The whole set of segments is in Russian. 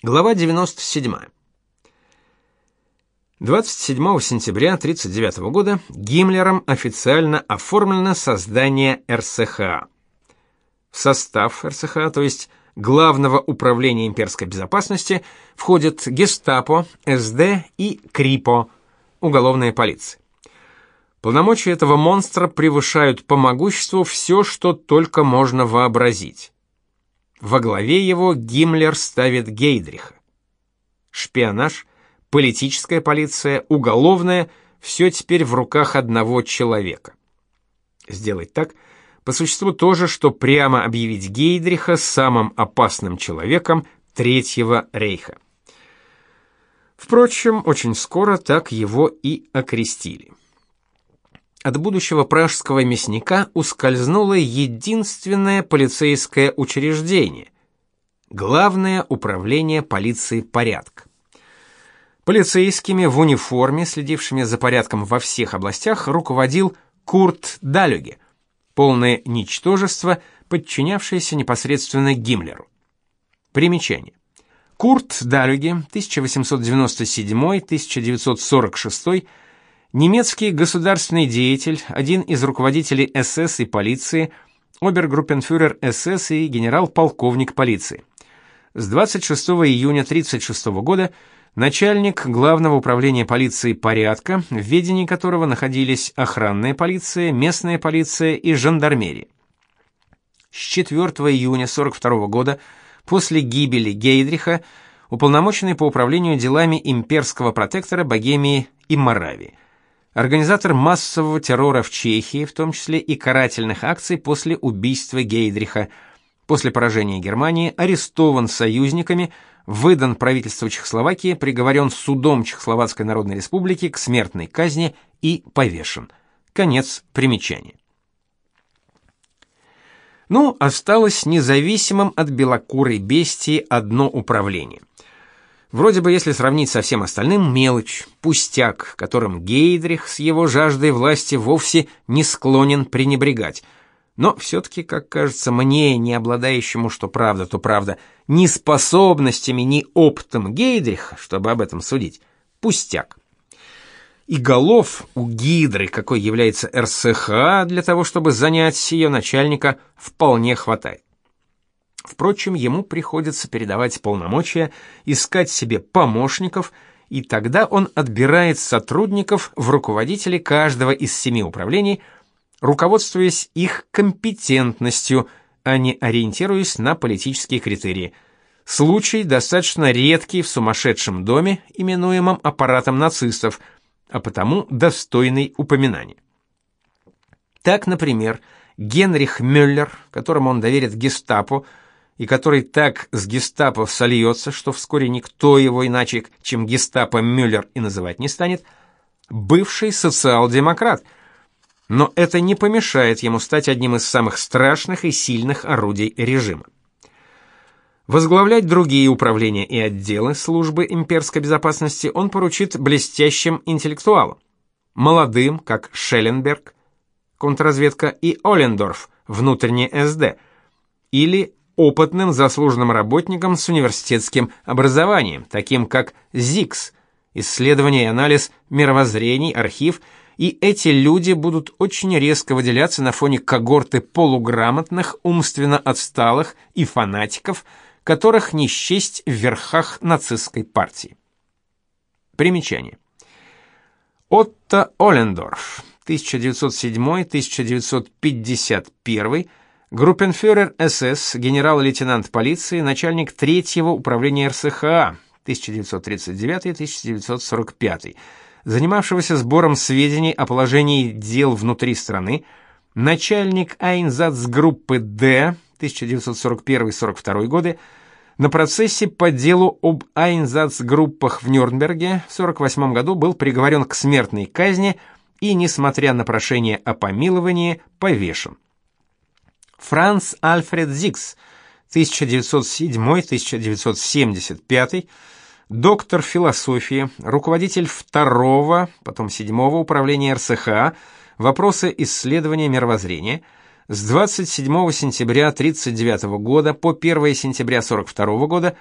Глава 97. 27 сентября 1939 года Гиммлером официально оформлено создание РСХА. В состав РСХА, то есть Главного управления имперской безопасности, входят Гестапо, СД и КРИПО, уголовная полиция. Полномочия этого монстра превышают по могуществу все, что только можно вообразить. Во главе его Гиммлер ставит Гейдриха. Шпионаж, политическая полиция, уголовная – все теперь в руках одного человека. Сделать так – по существу то же, что прямо объявить Гейдриха самым опасным человеком Третьего рейха. Впрочем, очень скоро так его и окрестили. От будущего пражского мясника ускользнуло единственное полицейское учреждение – Главное управление полиции порядка. Полицейскими в униформе, следившими за порядком во всех областях, руководил Курт Далюге – полное ничтожество, подчинявшееся непосредственно Гиммлеру. Примечание. Курт Далюге, 1897-1946, немецкий государственный деятель, один из руководителей СС и полиции, обергруппенфюрер СС и генерал-полковник полиции. С 26 июня 1936 года начальник Главного управления полиции порядка, в ведении которого находились охранная полиция, местная полиция и жандармерия. С 4 июня 42 года, после гибели Гейдриха, уполномоченный по управлению делами имперского протектора Богемии и Моравии, организатор массового террора в Чехии, в том числе и карательных акций после убийства Гейдриха, после поражения Германии арестован союзниками – выдан правительству Чехословакии, приговорен судом Чехословацкой Народной Республики к смертной казни и повешен. Конец примечания. Ну, осталось независимым от белокурой бестии одно управление. Вроде бы, если сравнить со всем остальным, мелочь, пустяк, которым Гейдрих с его жаждой власти вовсе не склонен пренебрегать – но все-таки, как кажется мне, не обладающему, что правда, то правда, ни способностями, ни опытом Гейдриха, чтобы об этом судить, пустяк. И голов у Гидры, какой является РСХ, для того, чтобы занять ее начальника, вполне хватает. Впрочем, ему приходится передавать полномочия, искать себе помощников, и тогда он отбирает сотрудников в руководители каждого из семи управлений – руководствуясь их компетентностью, а не ориентируясь на политические критерии. Случай достаточно редкий в сумасшедшем доме, именуемом аппаратом нацистов, а потому достойный упоминания. Так, например, Генрих Мюллер, которому он доверит гестапо, и который так с гестапо сольется, что вскоре никто его иначе, чем гестапо Мюллер и называть не станет, бывший социал-демократ – но это не помешает ему стать одним из самых страшных и сильных орудий режима. Возглавлять другие управления и отделы службы имперской безопасности он поручит блестящим интеллектуалам, молодым, как Шелленберг, контрразведка, и Олендорф, внутренний СД, или опытным заслуженным работникам с университетским образованием, таким как ЗИКС, исследование и анализ мировоззрений, архив – и эти люди будут очень резко выделяться на фоне когорты полуграмотных, умственно отсталых и фанатиков, которых не счесть в верхах нацистской партии. Примечание. Отто Олендорф, 1907-1951, группенфюрер СС, генерал-лейтенант полиции, начальник третьего управления РСХА, 1939-1945, занимавшегося сбором сведений о положении дел внутри страны, начальник Айнзацгруппы Д 1941-42 годы, на процессе по делу об Айнзацгруппах в Нюрнберге в 48 году был приговорен к смертной казни и, несмотря на прошение о помиловании, повешен. Франц Альфред Зикс 1907-1975 доктор философии, руководитель второго, потом седьмого управления РСХА, вопросы исследования мировоззрения, с 27 сентября 1939 года по 1 сентября 1942 года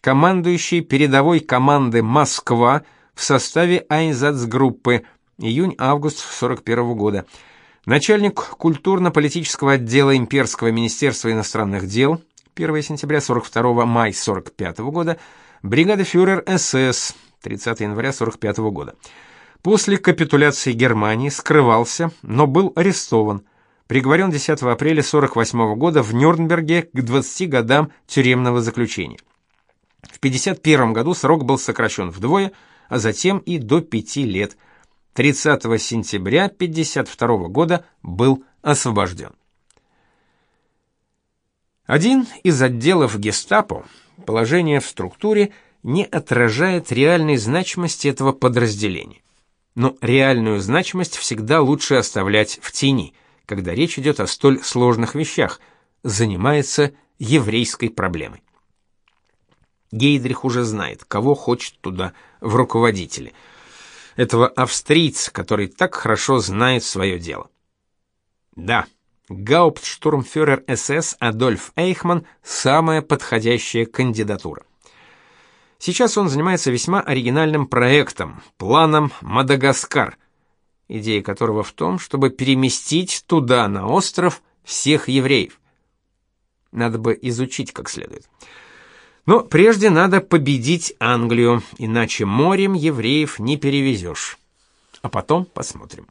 командующий передовой команды Москва в составе Айнзацгруппы июнь-август 41 года. Начальник культурно-политического отдела Имперского министерства иностранных дел 1 сентября 42 май 45 года, бригада фюрер СС 30 января 45 года. После капитуляции Германии скрывался, но был арестован. Приговорен 10 апреля 48 года в Нюрнберге к 20 годам тюремного заключения. В 51 году срок был сокращен вдвое, а затем и до 5 лет. 30 сентября 52 года был освобожден. Один из отделов Гестапо, положение в структуре, не отражает реальной значимости этого подразделения. Но реальную значимость всегда лучше оставлять в тени, когда речь идет о столь сложных вещах, занимается еврейской проблемой. Гейдрих уже знает, кого хочет туда в руководители. Этого австрийца, который так хорошо знает свое дело. Да, гауптштурмфюрер СС Адольф Эйхман самая подходящая кандидатура. Сейчас он занимается весьма оригинальным проектом, планом Мадагаскар, идея которого в том, чтобы переместить туда, на остров, всех евреев. Надо бы изучить как следует. Но прежде надо победить Англию, иначе морем евреев не перевезешь. А потом посмотрим.